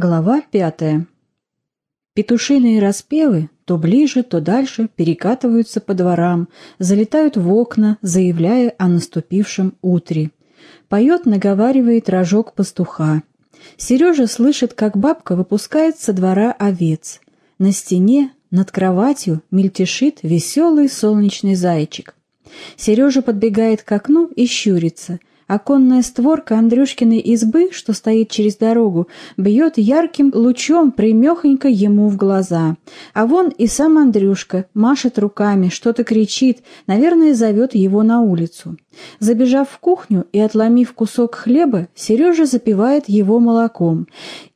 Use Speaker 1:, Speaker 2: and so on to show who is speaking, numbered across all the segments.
Speaker 1: Глава пятая. Петушиные распевы то ближе, то дальше перекатываются по дворам, залетают в окна, заявляя о наступившем утре. Поет, наговаривает рожок пастуха. Сережа слышит, как бабка выпускает со двора овец. На стене, над кроватью, мельтешит веселый солнечный зайчик. Сережа подбегает к окну и щурится. Оконная створка Андрюшкиной избы, что стоит через дорогу, бьет ярким лучом примехонько ему в глаза. А вон и сам Андрюшка машет руками, что-то кричит, наверное, зовет его на улицу. Забежав в кухню и отломив кусок хлеба, Сережа запивает его молоком.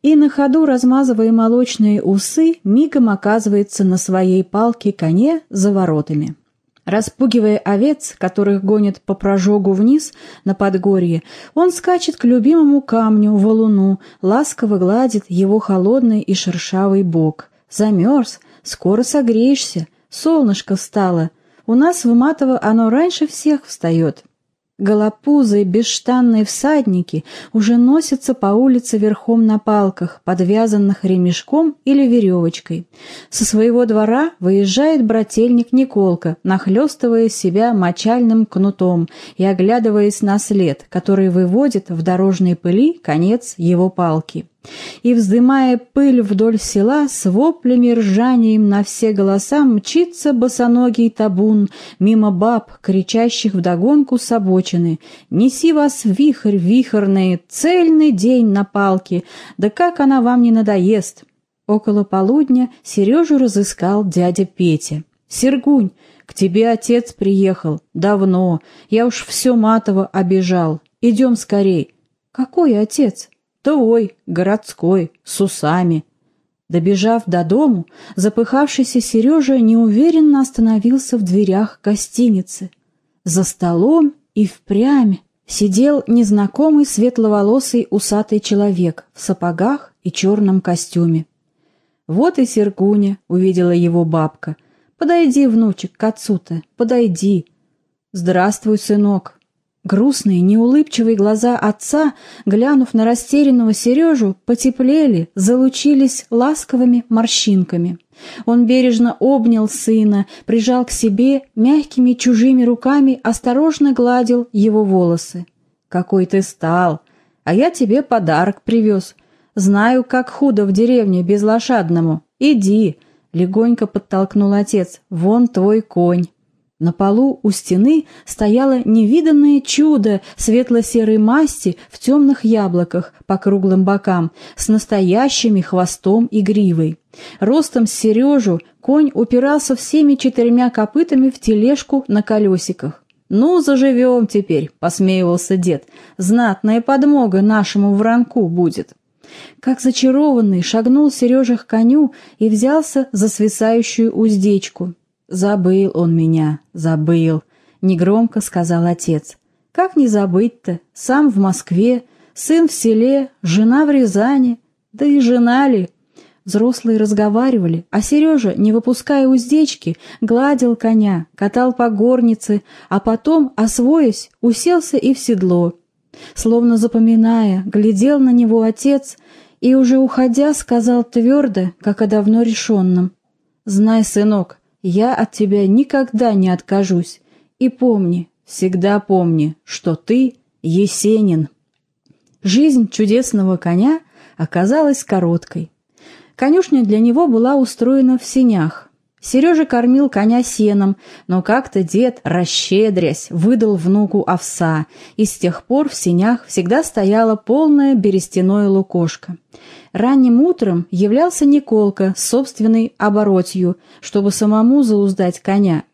Speaker 1: И на ходу, размазывая молочные усы, мигом оказывается на своей палке коне за воротами. Распугивая овец, которых гонят по прожогу вниз на подгорье, он скачет к любимому камню, валуну, ласково гладит его холодный и шершавый бок. Замерз, скоро согреешься, солнышко встало. У нас в Матово оно раньше всех встает. Голопузые бесштанные всадники уже носятся по улице верхом на палках, подвязанных ремешком или веревочкой. Со своего двора выезжает брательник Николка, нахлестывая себя мочальным кнутом и оглядываясь на след, который выводит в дорожной пыли конец его палки и, вздымая пыль вдоль села, с воплями ржанием на все голоса мчится босоногий табун мимо баб, кричащих вдогонку с обочины. «Неси вас вихрь, вихрный, цельный день на палке, да как она вам не надоест!» Около полудня Сережу разыскал дядя Петя. «Сергунь, к тебе отец приехал. Давно. Я уж все матово обижал. Идем скорей». «Какой отец?» Твой, городской, с усами. Добежав до дому, запыхавшийся Сережа неуверенно остановился в дверях гостиницы. За столом и впрямь сидел незнакомый светловолосый усатый человек в сапогах и черном костюме. «Вот и Сергуня», — увидела его бабка. «Подойди, внучек, к отцу-то, подойди». «Здравствуй, сынок», Грустные, неулыбчивые глаза отца, глянув на растерянного Сережу, потеплели, залучились ласковыми морщинками. Он бережно обнял сына, прижал к себе, мягкими чужими руками осторожно гладил его волосы. «Какой ты стал! А я тебе подарок привез. Знаю, как худо в деревне без лошадному. Иди!» — легонько подтолкнул отец. «Вон твой конь!» На полу у стены стояло невиданное чудо светло-серой масти в темных яблоках по круглым бокам с настоящими хвостом и гривой. Ростом с Сережу конь упирался всеми четырьмя копытами в тележку на колесиках. «Ну, заживем теперь», — посмеивался дед, — «знатная подмога нашему вранку будет». Как зачарованный шагнул Сережа к коню и взялся за свисающую уздечку. «Забыл он меня, забыл», — негромко сказал отец. «Как не забыть-то? Сам в Москве, сын в селе, жена в Рязани. Да и жена ли?» Взрослые разговаривали, а Сережа, не выпуская уздечки, гладил коня, катал по горнице, а потом, освоясь, уселся и в седло. Словно запоминая, глядел на него отец и, уже уходя, сказал твердо, как о давно решенном. «Знай, сынок, я от тебя никогда не откажусь. И помни, всегда помни, что ты Есенин. Жизнь чудесного коня оказалась короткой. Конюшня для него была устроена в сенях. Сережа кормил коня сеном, но как-то дед, расщедрясь, выдал внуку овса, и с тех пор в сенях всегда стояла полная берестяное лукошко. Ранним утром являлся Николка с собственной оборотью, чтобы самому зауздать коня.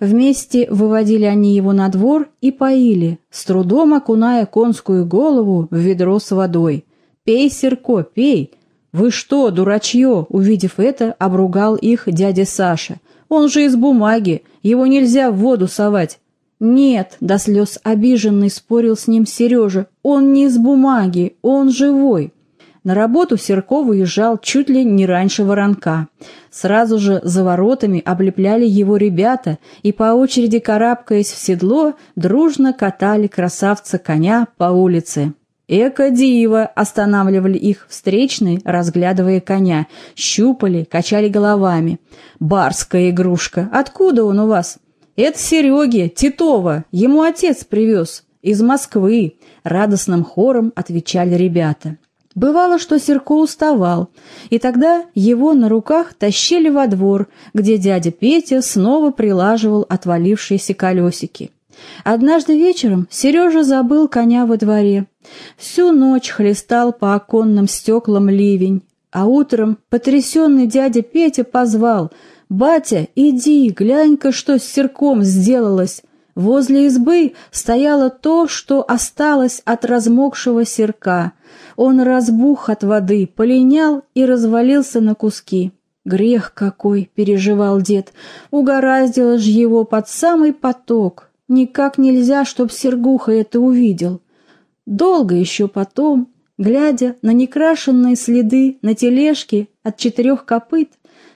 Speaker 1: Вместе выводили они его на двор и поили, с трудом окуная конскую голову в ведро с водой. «Пей, Серко, пей!» «Вы что, дурачье?» Увидев это, обругал их дядя Саша. «Он же из бумаги, его нельзя в воду совать». «Нет», — до слез обиженный спорил с ним Сережа, «он не из бумаги, он живой». На работу Серко выезжал чуть ли не раньше воронка. Сразу же за воротами облепляли его ребята и по очереди карабкаясь в седло, дружно катали красавца коня по улице. «Эко-диво!» — останавливали их встречные, разглядывая коня, щупали, качали головами. «Барская игрушка! Откуда он у вас?» «Это Сереге, Титова, ему отец привез. Из Москвы!» — радостным хором отвечали ребята. Бывало, что Серко уставал, и тогда его на руках тащили во двор, где дядя Петя снова прилаживал отвалившиеся колесики. Однажды вечером Сережа забыл коня во дворе. Всю ночь хлестал по оконным стеклам ливень, а утром потрясенный дядя Петя позвал «Батя, иди, глянь-ка, что с серком сделалось!» Возле избы стояло то, что осталось от размокшего серка. Он разбух от воды, полинял и развалился на куски. «Грех какой!» — переживал дед. «Угораздило ж его под самый поток!» Никак нельзя, чтоб Сергуха это увидел. Долго еще потом, глядя на некрашенные следы на тележке от четырех копыт,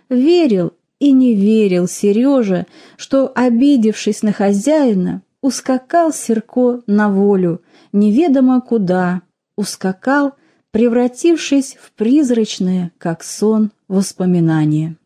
Speaker 1: верил и не верил Сережа, что, обидевшись на хозяина, ускакал Серко на волю, неведомо куда, ускакал, превратившись в призрачное, как сон, воспоминание.